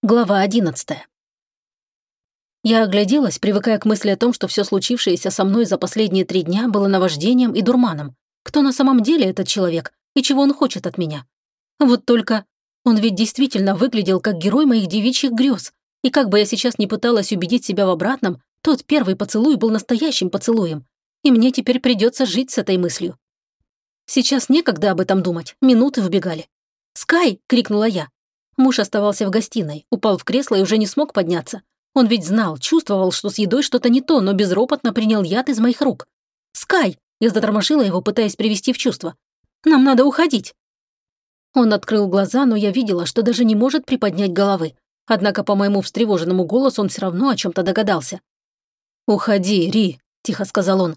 Глава одиннадцатая. Я огляделась, привыкая к мысли о том, что все случившееся со мной за последние три дня было наваждением и дурманом. Кто на самом деле этот человек и чего он хочет от меня? Вот только он ведь действительно выглядел как герой моих девичьих грез. И как бы я сейчас не пыталась убедить себя в обратном, тот первый поцелуй был настоящим поцелуем. И мне теперь придется жить с этой мыслью. Сейчас некогда об этом думать, минуты убегали. «Скай!» — крикнула я. Муж оставался в гостиной, упал в кресло и уже не смог подняться. Он ведь знал, чувствовал, что с едой что-то не то, но безропотно принял яд из моих рук. «Скай!» Я затормошила его, пытаясь привести в чувство. «Нам надо уходить!» Он открыл глаза, но я видела, что даже не может приподнять головы. Однако по моему встревоженному голосу он все равно о чем-то догадался. «Уходи, Ри», – тихо сказал он.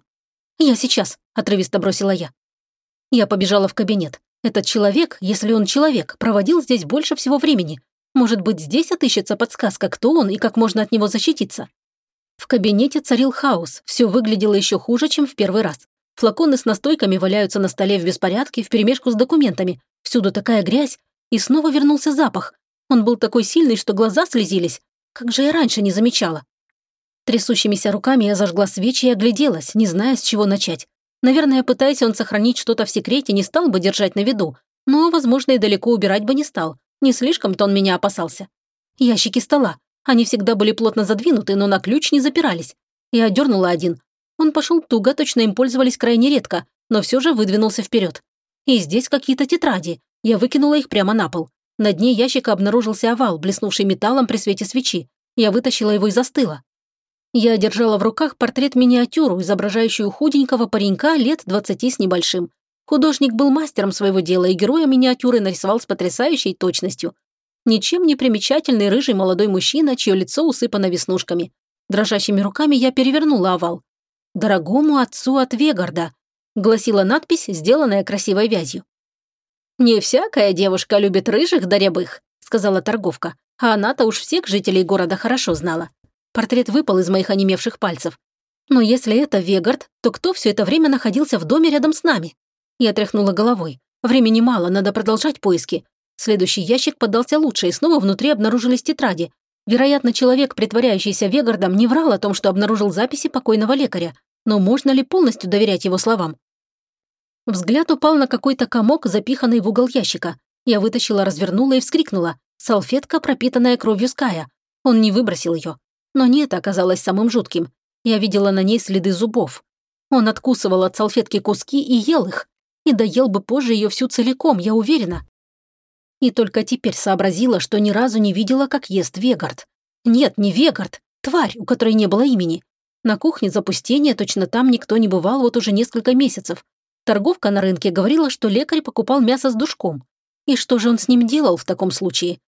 «Я сейчас», – отрывисто бросила я. Я побежала в кабинет. Этот человек, если он человек, проводил здесь больше всего времени. Может быть, здесь отыщется подсказка, кто он и как можно от него защититься. В кабинете царил хаос, все выглядело еще хуже, чем в первый раз. Флаконы с настойками валяются на столе в беспорядке, вперемешку с документами. Всюду такая грязь. И снова вернулся запах. Он был такой сильный, что глаза слезились. Как же я раньше не замечала. Трясущимися руками я зажгла свечи и огляделась, не зная, с чего начать. Наверное, пытаясь он сохранить что-то в секрете, не стал бы держать на виду, но, возможно, и далеко убирать бы не стал. Не слишком-то он меня опасался. Ящики стола. Они всегда были плотно задвинуты, но на ключ не запирались. Я дернула один. Он пошел туго, точно им пользовались крайне редко, но все же выдвинулся вперед. И здесь какие-то тетради. Я выкинула их прямо на пол. На дне ящика обнаружился овал, блеснувший металлом при свете свечи. Я вытащила его и застыла. Я держала в руках портрет-миниатюру, изображающую худенького паренька лет двадцати с небольшим. Художник был мастером своего дела, и героя миниатюры нарисовал с потрясающей точностью. Ничем не примечательный рыжий молодой мужчина, чье лицо усыпано веснушками. Дрожащими руками я перевернула овал. «Дорогому отцу от Вегарда», — гласила надпись, сделанная красивой вязью. «Не всякая девушка любит рыжих да рябых», — сказала торговка, а она-то уж всех жителей города хорошо знала. Портрет выпал из моих онемевших пальцев. Но если это Вегард, то кто все это время находился в доме рядом с нами? Я тряхнула головой. Времени мало, надо продолжать поиски. Следующий ящик поддался лучше, и снова внутри обнаружились тетради. Вероятно, человек, притворяющийся Вегардом, не врал о том, что обнаружил записи покойного лекаря. Но можно ли полностью доверять его словам? Взгляд упал на какой-то комок, запиханный в угол ящика. Я вытащила, развернула и вскрикнула. Салфетка, пропитанная кровью Ская. Он не выбросил ее. Но не это оказалось самым жутким. Я видела на ней следы зубов. Он откусывал от салфетки куски и ел их. И доел бы позже ее всю целиком, я уверена. И только теперь сообразила, что ни разу не видела, как ест Вегард. Нет, не Вегард, тварь, у которой не было имени. На кухне запустение, точно там никто не бывал вот уже несколько месяцев. Торговка на рынке говорила, что лекарь покупал мясо с душком. И что же он с ним делал в таком случае?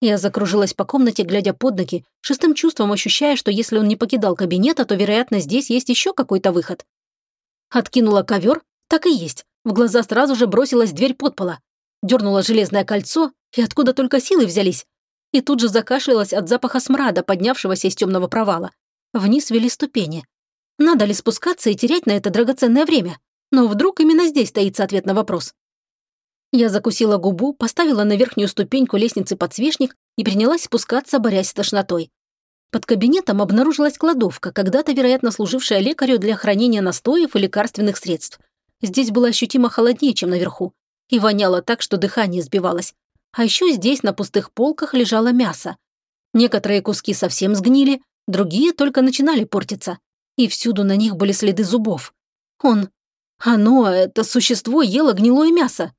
Я закружилась по комнате, глядя под ноги, шестым чувством ощущая, что если он не покидал кабинета, то, вероятно, здесь есть еще какой-то выход. Откинула ковер, так и есть. В глаза сразу же бросилась дверь подпола. Дернула железное кольцо, и откуда только силы взялись. И тут же закашлялась от запаха смрада, поднявшегося из темного провала. Вниз вели ступени. Надо ли спускаться и терять на это драгоценное время? Но вдруг именно здесь таится ответ на вопрос. Я закусила губу, поставила на верхнюю ступеньку лестницы подсвечник и принялась спускаться, борясь с тошнотой. Под кабинетом обнаружилась кладовка, когда-то, вероятно, служившая лекарю для хранения настоев и лекарственных средств. Здесь было ощутимо холоднее, чем наверху, и воняло так, что дыхание сбивалось. А еще здесь на пустых полках лежало мясо. Некоторые куски совсем сгнили, другие только начинали портиться. И всюду на них были следы зубов. Он... Оно, это существо, ело гнилое мясо.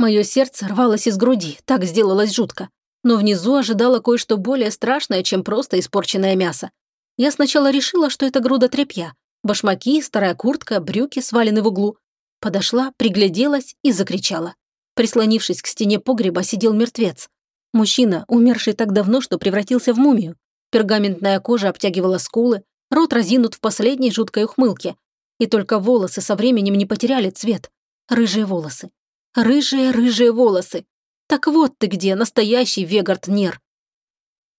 Мое сердце рвалось из груди, так сделалось жутко. Но внизу ожидало кое-что более страшное, чем просто испорченное мясо. Я сначала решила, что это груда тряпья. Башмаки, старая куртка, брюки свалены в углу. Подошла, пригляделась и закричала. Прислонившись к стене погреба, сидел мертвец. Мужчина, умерший так давно, что превратился в мумию. Пергаментная кожа обтягивала скулы, рот разинут в последней жуткой ухмылке. И только волосы со временем не потеряли цвет. Рыжие волосы. Рыжие-рыжие волосы. Так вот ты где, настоящий Вегард Нер.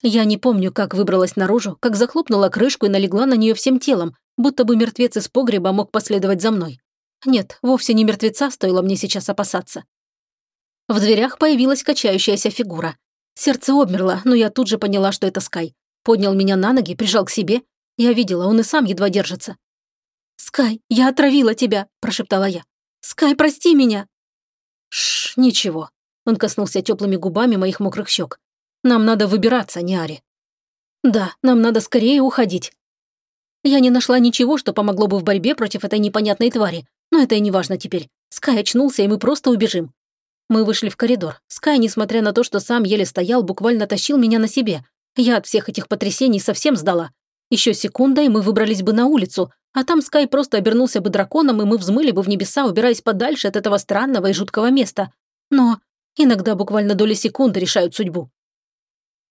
Я не помню, как выбралась наружу, как захлопнула крышку и налегла на нее всем телом, будто бы мертвец из погреба мог последовать за мной. Нет, вовсе не мертвеца стоило мне сейчас опасаться. В дверях появилась качающаяся фигура. Сердце обмерло, но я тут же поняла, что это Скай. Поднял меня на ноги, прижал к себе. Я видела, он и сам едва держится. «Скай, я отравила тебя», – прошептала я. «Скай, прости меня!» Шш, ничего. Он коснулся теплыми губами моих мокрых щек. Нам надо выбираться, не Ари. Да, нам надо скорее уходить. Я не нашла ничего, что помогло бы в борьбе против этой непонятной твари, но это и не важно теперь. Скай очнулся, и мы просто убежим. Мы вышли в коридор. Скай, несмотря на то, что сам еле стоял, буквально тащил меня на себе. Я от всех этих потрясений совсем сдала. Еще секунда, и мы выбрались бы на улицу, а там Скай просто обернулся бы драконом, и мы взмыли бы в небеса, убираясь подальше от этого странного и жуткого места. Но иногда буквально доли секунды решают судьбу.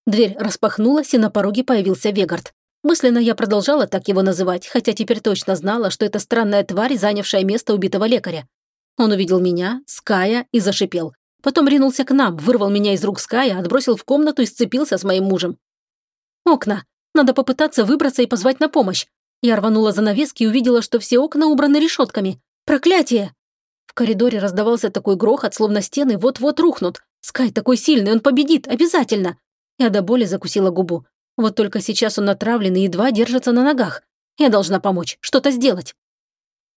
Дверь распахнулась, и на пороге появился Вегард. Мысленно я продолжала так его называть, хотя теперь точно знала, что это странная тварь, занявшая место убитого лекаря. Он увидел меня, Ская и зашипел. Потом ринулся к нам, вырвал меня из рук Ская, отбросил в комнату и сцепился с моим мужем. «Окна. Надо попытаться выбраться и позвать на помощь. Я рванула занавески и увидела, что все окна убраны решетками. Проклятие! В коридоре раздавался такой грохот, словно стены вот-вот рухнут. Скай такой сильный, он победит, обязательно. Я до боли закусила губу. Вот только сейчас он отравлен и едва держится на ногах. Я должна помочь, что-то сделать.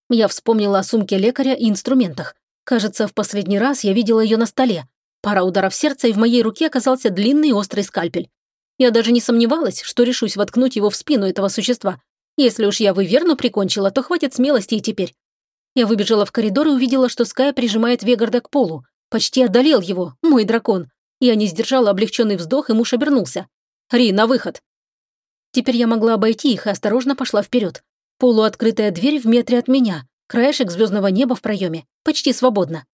Я вспомнила о сумке лекаря и инструментах. Кажется, в последний раз я видела ее на столе. Пара ударов сердца, и в моей руке оказался длинный острый скальпель. Я даже не сомневалась, что решусь воткнуть его в спину этого существа, если уж я выверну прикончила, то хватит смелости и теперь. Я выбежала в коридор и увидела, что Скай прижимает Вегарда к полу. Почти одолел его, мой дракон. Я не сдержала облегченный вздох, и муж обернулся. «Ри, на выход!» Теперь я могла обойти их и осторожно пошла вперед. Полуоткрытая дверь в метре от меня, краешек звездного неба в проеме, почти свободно.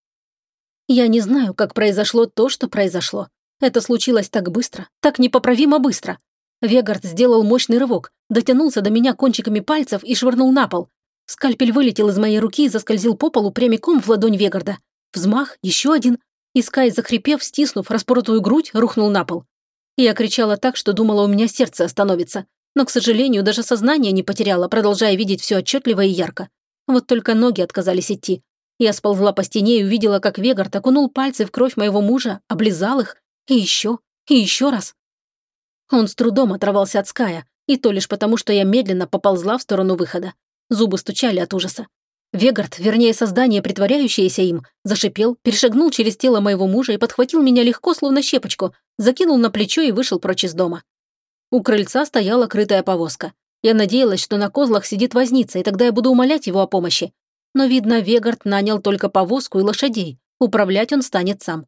Я не знаю, как произошло то, что произошло. Это случилось так быстро, так непоправимо быстро. Вегард сделал мощный рывок, дотянулся до меня кончиками пальцев и швырнул на пол. Скальпель вылетел из моей руки и заскользил по полу прямиком в ладонь Вегарда. Взмах, еще один. И Скай, захрипев, стиснув распоротую грудь, рухнул на пол. Я кричала так, что думала, у меня сердце остановится. Но, к сожалению, даже сознание не потеряла, продолжая видеть все отчетливо и ярко. Вот только ноги отказались идти. Я сползла по стене и увидела, как Вегард окунул пальцы в кровь моего мужа, облизал их. И еще, и еще раз. Он с трудом оторвался от Ская, и то лишь потому, что я медленно поползла в сторону выхода. Зубы стучали от ужаса. Вегард, вернее создание, притворяющееся им, зашипел, перешагнул через тело моего мужа и подхватил меня легко, словно щепочку, закинул на плечо и вышел прочь из дома. У крыльца стояла крытая повозка. Я надеялась, что на козлах сидит возница, и тогда я буду умолять его о помощи. Но, видно, Вегард нанял только повозку и лошадей. Управлять он станет сам.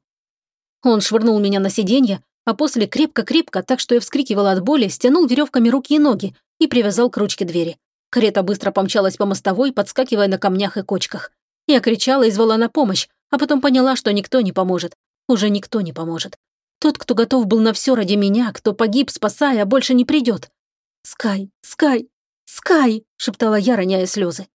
Он швырнул меня на сиденье, а после крепко-крепко, так что я вскрикивала от боли, стянул веревками руки и ноги и привязал к ручке двери. Карета быстро помчалась по мостовой, подскакивая на камнях и кочках. Я кричала и звала на помощь, а потом поняла, что никто не поможет. Уже никто не поможет. Тот, кто готов был на все ради меня, кто погиб, спасая, больше не придет. «Скай, Скай, Скай!» – шептала я, роняя слезы.